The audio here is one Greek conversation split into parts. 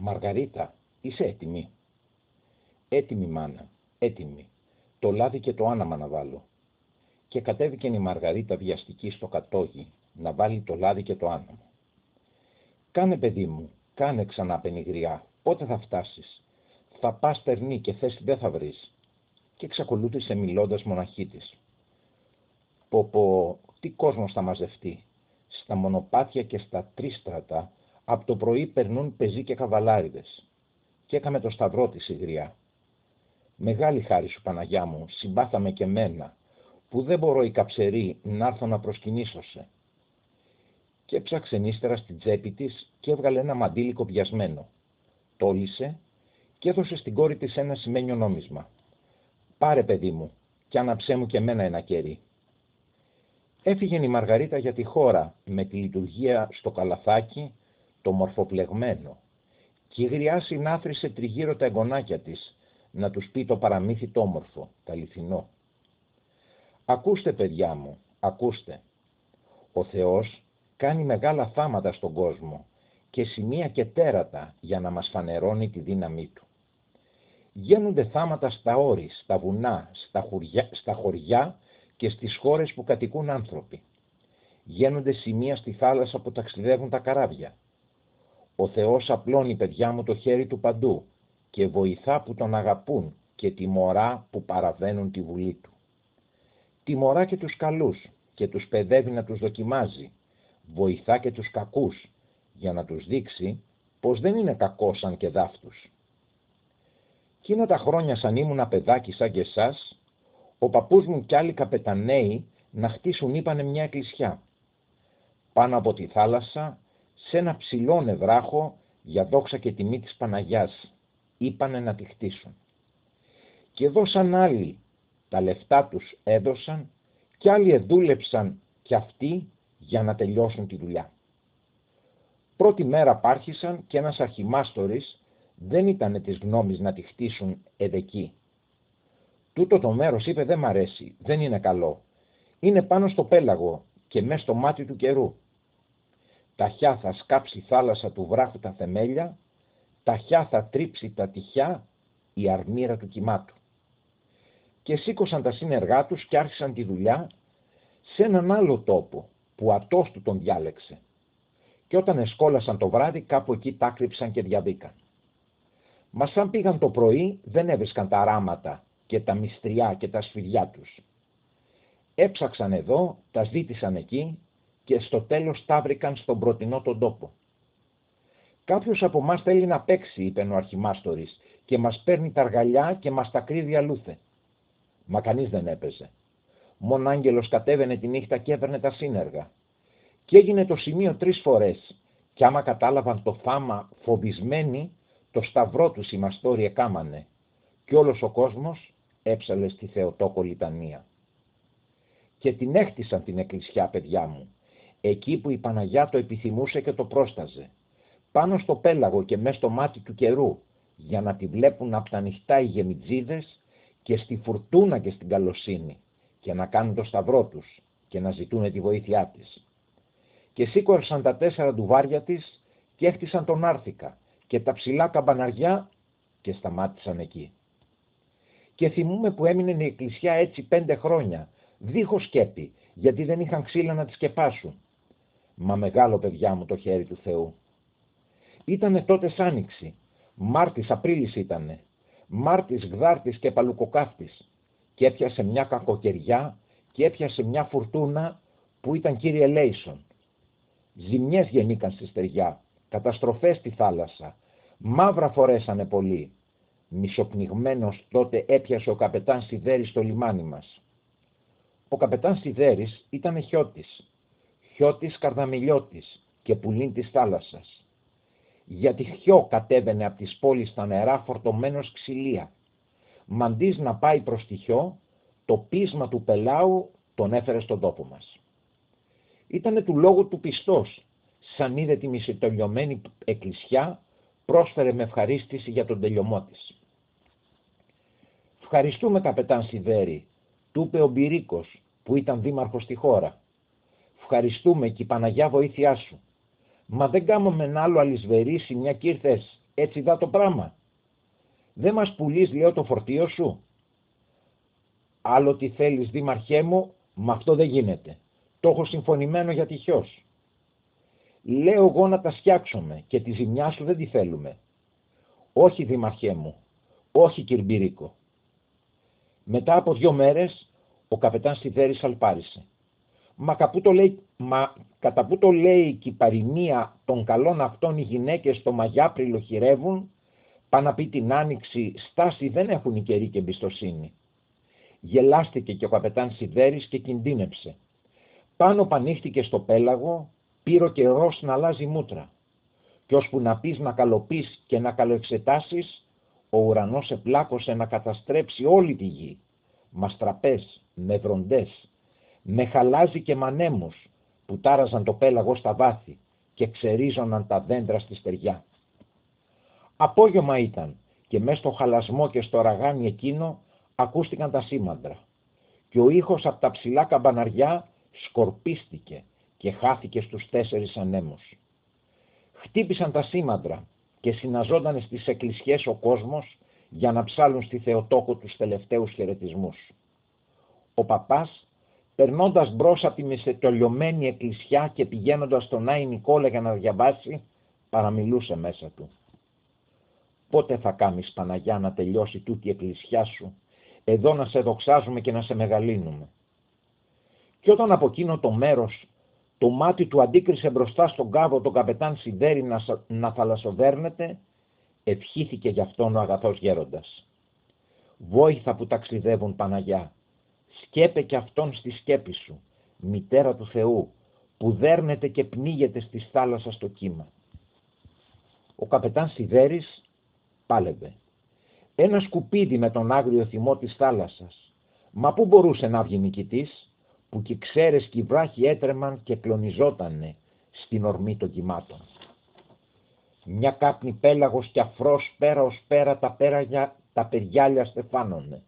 Μαργαρίτα, είσαι έτοιμη; Έτοιμη μάνα, έτοιμη. Το λάδι και το άναμα να βάλω. Και κατέβηκε η Μαργαρίτα βιαστική στο κατόγι να βάλει το λάδι και το άναμα. Κάνε παιδί μου, κάνε ξανά πενιγριά, πότε θα φτάσεις. Θα πας περνή και θέση δεν θα βρεις. Και εξακολούθησε μιλώντας μοναχή της. Πω πω, τι κόσμος θα μαζευτεί. Στα μονοπάτια και στα τρίστρατα από το πρωί περνούν πεζοί και καβαλάριδες. Και έκαμε το σταυρό της η γριά. Μεγάλη χάρη σου Παναγιά μου, συμπάθαμε και μένα, που δεν μπορώ η καψερή να έρθω να προσκυνήσω σε. Και έψαξε ύστερα στην τσέπη της και έβγαλε ένα μαντίλι κοπιασμένο. Τόλισε και έδωσε στην κόρη της ένα σημαίνιο νόμισμα. «Πάρε παιδί μου και άναψέ μου και μένα ένα κερί». Έφυγε η Μαργαρίτα για τη χώρα με τη λειτουργία στο καλαθάκι το μορφοπλεγμένο και η γριά συνάθρισε τριγύρω τα εγγονάκια της να τους πει το παραμύθι το όμορφο, το αληθινό. Ακούστε παιδιά μου, ακούστε. Ο Θεός κάνει μεγάλα θάματα στον κόσμο και σημεία και τέρατα για να μας φανερώνει τη δύναμή Του. Γίνονται θάματα στα όρη, στα βουνά, στα, χωριά, στα χωριά και στις χώρες που κατοικούν άνθρωποι. Γίνονται σημεία στη θάλασσα που ταξιδεύουν τα καράβια. Ο Θεός απλώνει παιδιά μου το χέρι του παντού και βοηθά που τον αγαπούν και τιμωρά που παραβαίνουν τη βουλή του. Τιμωρά και τους καλούς και τους παιδεύει να τους δοκιμάζει. Βοηθά και τους κακούς για να τους δείξει πως δεν είναι κακός σαν και δάφτους. Κίνα τα χρόνια σαν ήμουν παιδάκι σαν και εσάς, ο παππούς μου κι άλλοι καπεταναίοι να χτίσουν είπανε μια εκκλησιά. Πάνω από τη θάλασσα, σε ένα ψηλό νευράχο για δόξα και τιμή της Παναγιάς, είπανε να τη χτίσουν. Και δώσαν άλλοι, τα λεφτά τους έδωσαν και άλλοι εδούλεψαν κι αυτοί για να τελειώσουν τη δουλειά. Πρώτη μέρα πάρχισαν και ένας αρχιμάστορης δεν ήταν της γνώμης να τη χτίσουν εδεκή. Τούτο το μέρος είπε δεν μ' αρέσει, δεν είναι καλό. Είναι πάνω στο πέλαγο και μέσα στο μάτι του καιρού. Ταχιά θα σκάψει η θάλασσα του βράχου τα θεμέλια, ταχιά θα τρίψει τα τυχιά η αρμύρα του κυμάτου. Και σήκωσαν τα σύνεργά τους και άρχισαν τη δουλειά σε έναν άλλο τόπο που ατός του τον διάλεξε. Και όταν εσκόλασαν το βράδυ κάπου εκεί τάκρυψαν και διαβήκαν. Μας σαν πήγαν το πρωί δεν έβρισκαν τα ράματα και τα μυστριά και τα σφυριά τους. Έψαξαν εδώ, τα ζήτησαν εκεί και στο τέλος τα βρήκαν στον πρωτινό τον τόπο. Κάποιος από εμάς θέλει να παίξει, είπε ο αρχιμάστορης, και μας παίρνει τα αργαλιά και μας τα κρύβει αλλούθε. Μα κανείς δεν έπαιζε. Μόνο άγγελος κατέβαινε τη νύχτα και έβαιρνε τα σύνεργα. Και έγινε το σημείο τρεις φορές, και άμα κατάλαβαν το φάμα φοβισμένοι, το σταυρό τους οι μαστόροι εκάμανε, και όλος ο κόσμος έψαλε στη Θεοτόκο λιτανία. Και την έχτισαν την εκκλησιά, παιδιά μου, εκεί που η Παναγιά το επιθυμούσε και το πρόσταζε, πάνω στο πέλαγο και μέσα στο μάτι του καιρού, για να τη βλέπουν από τα νυχτά οι γεμιτζίδες και στη φουρτούνα και στην καλοσύνη και να κάνουν το σταυρό τους και να ζητούν τη βοήθειά της. Και σήκωσαν τα τέσσερα ντουβάρια της και έχτισαν τον Άρθικα και τα ψηλά καμπαναριά και σταμάτησαν εκεί. Και θυμούμε που έμεινε η εκκλησιά έτσι πέντε χρόνια, δίχως σκέπη, γιατί δεν είχαν ξύλα να τη σκεπάσουν. Μα μεγάλο παιδιά μου το χέρι του Θεού. Ήτανε τότε άνοιξη. Μάρτης, Απρίλης ήτανε. Μάρτης, Γδάρτης και Παλουκοκάφτης. Και έπιασε μια κακοκαιριά και έπιασε μια φουρτούνα που ήταν κύριε Λέισον. Ζημιές γεννήκαν στη στεριά, καταστροφές στη θάλασσα, μαύρα φορέσανε πολύ. Μισοπνιγμένος τότε έπιασε ο καπετάν Σιδέρης στο λιμάνι μας. Ο καπετάν Σιδέρης ήταν χιώτης, χιώτης καρδαμιλιώτης και πουλήν της θάλασσας. Γιατί χιό κατέβαινε από τις πόλεις στα νερά φορτωμένος ξυλία. Μαντής να πάει προς τη χιό, το πείσμα του πελάου τον έφερε στον τόπο μας. Ήτανε του λόγου του πιστός, σαν είδε τη μισητολιωμένη εκκλησιά, πρόσφερε με ευχαρίστηση για τον τελειωμό της. «Ευχαριστούμε καπετάν Σιδέρη», του είπε ο Μπυρίκος, που ήταν δήμαρχος στη χώρα. «Ευχαριστούμε και η Παναγιά βοήθειά σου. Μα δεν κάμαμε ένα άλλο αλυσβερίσι μια κι ήρθες έτσι δά το πράγμα. Δεν μας πουλείς, λέω, το φορτίο σου. Άλλο τι θέλεις, δήμαρχέ μου, με αυτό δεν γίνεται. Το έχω συμφωνημένο για τυχιός. Λέω εγώ να τα φτιάξουμε και τη ζημιά σου δεν τη θέλουμε. Όχι, δήμαρχέ μου, όχι, κυρμπυρίκο. Μετά από δύο μέρες, ο καπετάν Σιδέρης αλπάρισε. Μα, το λέει, μα κατά που το λέει και η παροιμία των καλών αυτών οι γυναίκες στο Μαγιάπριλο χειρεύουν, πά να πει την άνοιξη στάση δεν έχουν οι καιροί και εμπιστοσύνη. Γελάστηκε και ο καπετάν Σιδέρης και κινδύνεψε. Πάνω πανύχτηκε στο πέλαγο, πήρε ο καιρός να αλλάζει μούτρα. Κι ώσπου να πεις να καλοπείς και να καλοεξετάσεις, ο ουρανός επλάκωσε να καταστρέψει όλη τη γη. Μαστραπές, με βροντές, με χαλάζι και μανέμους που τάραζαν το πέλαγο στα βάθη και ξερίζωναν τα δέντρα στη στεριά. Απόγευμα ήταν και μέσα στο χαλασμό και στο ραγάνι εκείνο ακούστηκαν τα σήμαντρα και ο ήχος από τα ψηλά καμπαναριά σκορπίστηκε και χάθηκε στους τέσσερις ανέμους. Χτύπησαν τα σήμαντρα και συναζόταν στις εκκλησιές ο κόσμος για να ψάλουν στη Θεοτόκο τους τελευταίους χαιρετισμούς. Ο παπάς, περνώντας μπρος από τη μεσετολιωμένη εκκλησιά και πηγαίνοντας στον Άι Νικόλα για να διαβάσει, παραμιλούσε μέσα του. Πότε θα κάνεις Παναγιά να τελειώσει τούτη η εκκλησιά σου, εδώ να σε δοξάζουμε και να σε μεγαλύνουμε. Και όταν από εκείνο το μέρος το μάτι του αντίκρισε μπροστά στον κάβο τον καπετάν Σιδέρη να, να θαλασσοδέρνεται, ευχήθηκε γι' αυτόν ο αγαθός γέροντας. Βόηθα που ταξιδεύουν Παναγιά, σκέπε κι αυτόν στη σκέπη σου, μητέρα του Θεού, που δέρνεται και πνίγεται στη θάλασσα στο κύμα. Ο καπετάν Σιδέρης πάλευε. Ένα σκουπίδι με τον άγριο θυμό της θάλασσας. Μα πού μπορούσε να βγει νικητής, που κι ξέρες κι βράχοι έτρεμαν και κλονιζότανε στην ορμή των κυμάτων. Μια κάπνη πέλαγος κι αφρός πέρα ως πέρα τα, πέραγια, τα περιγιάλια στεφάνωνε.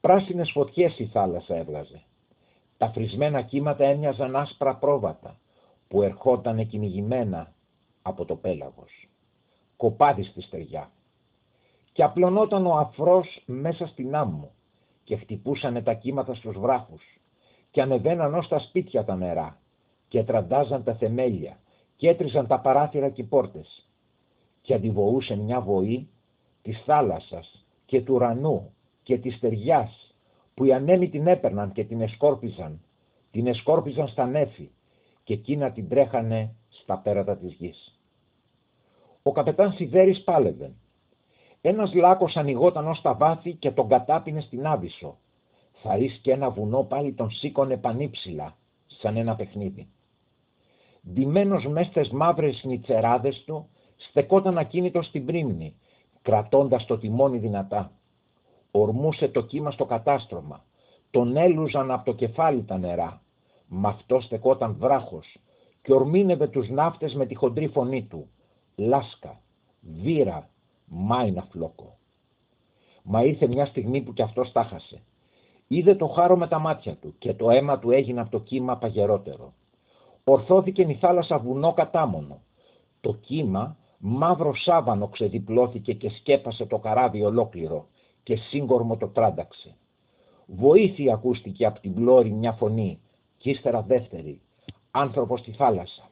Πράσινες φωτιές η θάλασσα έβγαζε. Τα φρισμένα κύματα έμοιαζαν άσπρα πρόβατα που ερχόταν κυνηγημένα από το πέλαγος. Κοπάδι στη στεριά. Και απλωνόταν ο αφρός μέσα στην άμμο και χτυπούσανε τα κύματα στους βράχους και ανεβαίναν ως τα σπίτια τα νερά και τραντάζαν τα θεμέλια και έτριζαν τα παράθυρα και οι πόρτες και αντιβοούσε μια βοή της θάλασσας και του ουρανού και της στεριάς που οι ανέμοι την έπαιρναν και την εσκόρπιζαν, την εσκόρπιζαν στα νέφη και εκείνα την τρέχανε στα πέρατα της γης. Ο καπετάν Σιδέρης πάλευε. Ένας λάκος ανοιγόταν ως τα βάθη και τον κατάπινε στην Άβυσσο θα και ένα βουνό πάλι τον σήκωνε πανύψηλα, σαν ένα παιχνίδι. Ντυμένος μες στις μαύρες νητσεράδες του, στεκόταν ακίνητος στην πρίμνη, κρατώντας το τιμόνι δυνατά. Ορμούσε το κύμα στο κατάστρωμα, τον έλουζαν από το κεφάλι τα νερά. Μ' αυτό στεκόταν βράχος και ορμήνευε τους ναύτες με τη χοντρή φωνή του. Λάσκα, βύρα, μάινα φλόκο. Μα ήρθε μια στιγμή που κι αυτός τάχασε. Είδε το χάρο με τα μάτια του και το αίμα του έγινε από το κύμα παγερότερο. Ορθώθηκε η θάλασσα βουνό κατάμονο. Το κύμα μαύρο σάβανο ξεδιπλώθηκε και σκέπασε το καράβι ολόκληρο και σύγκορμο το τράνταξε. Βοήθεια ακούστηκε από την πλώρη μια φωνή κι ύστερα δεύτερη, άνθρωπος στη θάλασσα.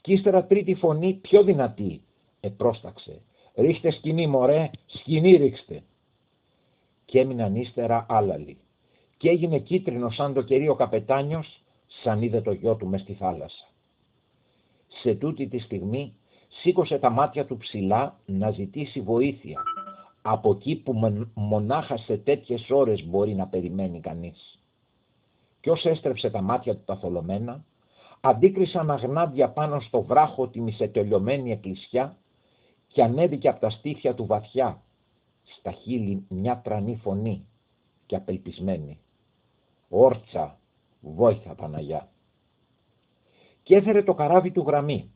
Κι ύστερα τρίτη φωνή πιο δυνατή, επρόσταξε. Ρίχτε σκηνή μωρέ, σκηνή ρίξτε. Και έμειναν ύστερα άλλαλοι και έγινε κίτρινο σαν το κερί ο καπετάνιος, σαν είδε το γιο του μες στη θάλασσα. Σε τούτη τη στιγμή σήκωσε τα μάτια του ψηλά να ζητήσει βοήθεια, από εκεί που μονάχα σε τέτοιες ώρες μπορεί να περιμένει κανείς. Κι όσο έστρεψε τα μάτια του τα θολωμένα, αντίκρισαν αγνάντια πάνω στο βράχο τη μισετελειωμένη εκκλησιά και ανέβηκε από τα στήθια του βαθιά, στα χείλη μια τρανή φωνή και απελπισμένη. Όρτσα, βόηθα Παναγιά. Και έφερε το καράβι του γραμμή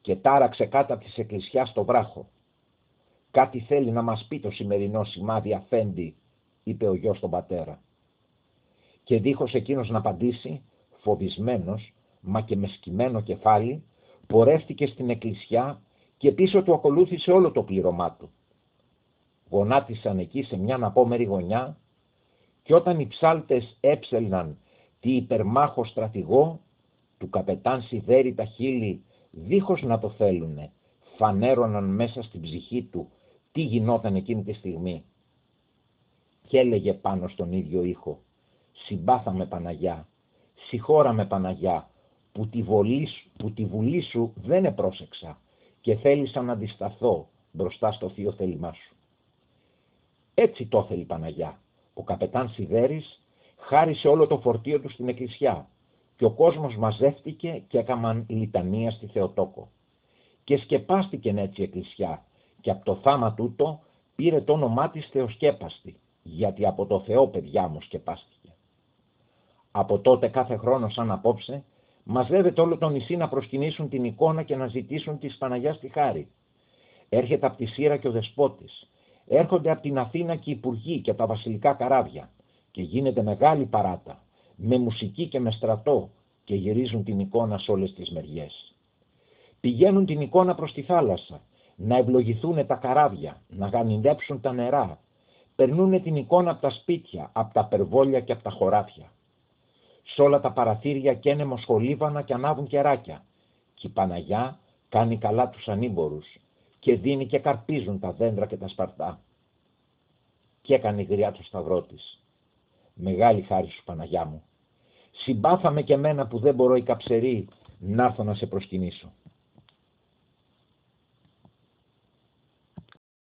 και τάραξε κάτω από της εκκλησιάς στο βράχο. Κάτι θέλει να μας πει το σημερινό σημάδι αφέντη, είπε ο γιος στον πατέρα. Και δίχως εκείνος να απαντήσει, φοβισμένος, μα και με σκυμμένο κεφάλι, πορεύτηκε στην εκκλησιά και πίσω του ακολούθησε όλο το πλήρωμά του. Γονάτισαν εκεί σε μια αναπόμερη γωνιά και όταν οι ψάλτες έψελναν τι υπερμάχο στρατηγό, του καπετάν Σιδέρη τα χείλη, δίχως να το θέλουνε, φανέρωναν μέσα στην ψυχή του τι γινόταν εκείνη τη στιγμή. Και έλεγε πάνω στον ίδιο ήχο, συμπάθαμε Παναγιά, συγχώραμε Παναγιά, που τη, που τη βουλή σου δεν επρόσεξα και θέλησα να αντισταθώ μπροστά στο θείο θέλημά σου. Έτσι το θέλει η Παναγιά. Ο καπετάν Σιδέρης χάρισε όλο το φορτίο του στην εκκλησιά και ο κόσμος μαζεύτηκε και έκαναν λιτανία στη Θεοτόκο. Και σκεπάστηκε έτσι η εκκλησιά και από το θάμα τούτο πήρε το όνομά της Θεοσκέπαστη, γιατί από το Θεό παιδιά μου σκεπάστηκε. Από τότε κάθε χρόνο σαν απόψε μαζεύεται όλο το νησί να προσκυνήσουν την εικόνα και να ζητήσουν της Παναγιάς στη χάρη. Έρχεται από τη Σύρα και ο Δεσπότης. Έρχονται από την Αθήνα και οι υπουργοί και τα βασιλικά καράβια και γίνεται μεγάλη παράτα, με μουσική και με στρατό και γυρίζουν την εικόνα σε όλες τις μεριές. Πηγαίνουν την εικόνα προς τη θάλασσα, να ευλογηθούν τα καράβια, να γανιντέψουν τα νερά. Περνούν την εικόνα από τα σπίτια, από τα περβόλια και από τα χωράφια. Σ' όλα τα παραθύρια καίνε μοσχολίβανα και ανάβουν κεράκια. Και η Παναγιά κάνει καλά τους ανήμπορους και δίνει και καρπίζουν τα δέντρα και τα σπαρτά. Και έκανε γριά το σταυρό της. Μεγάλη χάρη σου Παναγιά μου. Συμπάθαμε και μένα που δεν μπορώ η καψερή να έρθω να σε προσκυνήσω.